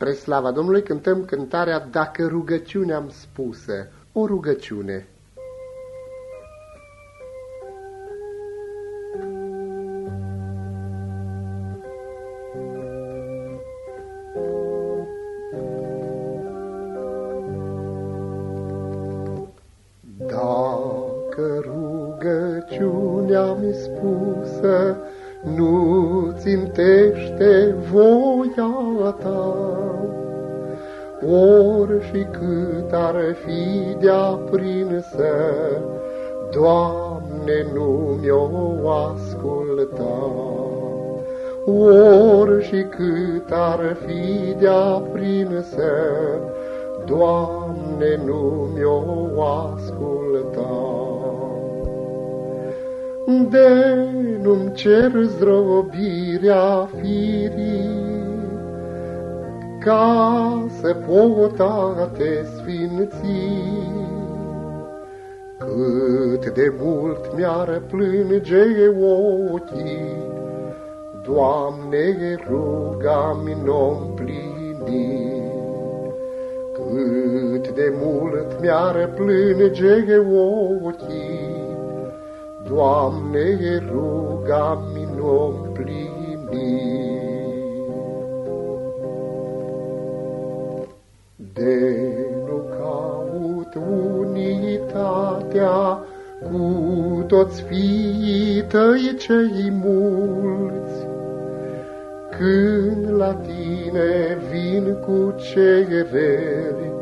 Spre slava Domnului cântăm cântarea Dacă rugăciunea am spusă, o rugăciune. Dacă rugăciunea mi spusă, nu țintește voia ta. Ori și cât ar fi de-a prinsă, Doamne, nu mi-o asculta. Ori și cât ar fi de-a prinsă, Doamne, nu mi-o asculta. De nu-mi cer zdrobirea firii, Ca să pot a te sfinți. Cât de mult mi-ar plânge ochii, Doamne, ruga-mi n-o plini. Cât de mult mi-ar plânge ochii, Doamne, ruga-mi n-o plini. De nu caut unitatea cu toți fiii tăi cei mulți, când la tine vin cu cereri,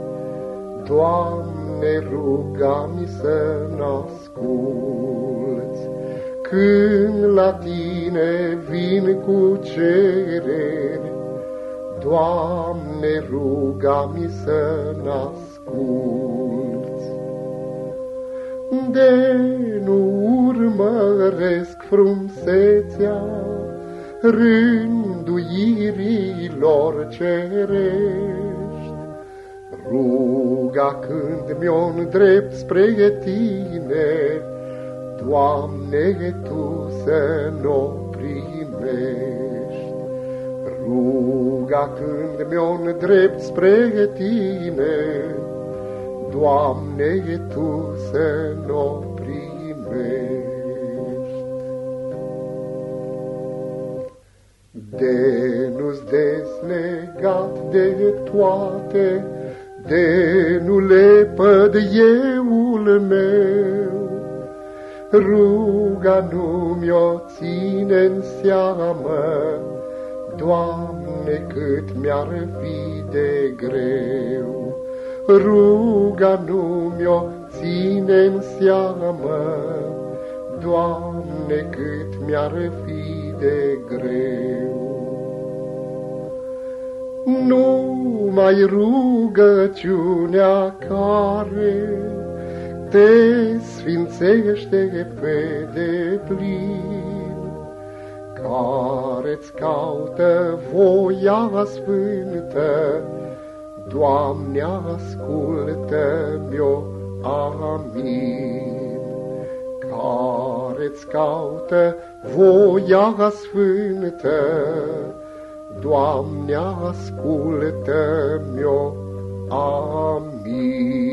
Doamne, ruga-mi să nascult. Când la tine vin cu cereri, Doamne, ruga-mi să nasculți. De nu urmăresc frumsețea rânduirilor cerești, Ruga când mi-o îndrept spre tine, Doamne, Tu să n-o primești. Ruga când mi-o îndrept spre Tine, Doamne, Tu să n-o primești. De nu-ți deslegat de toate, de nu le păd euul meu, ruga nu mi-o ține în seamă, Doamne, cât mi-ar fi de greu. Ruga nu mi-o ține în seamă, Doamne, cât mi-ar fi de greu. Nu mai rugăciunea care te sfințește pe deplin, care-ți caută voia sfântă, Doamne, ascultă-mi-o, amin. Care-ți caută voia sfântă, Doamne, ascultă-mi-o, amin.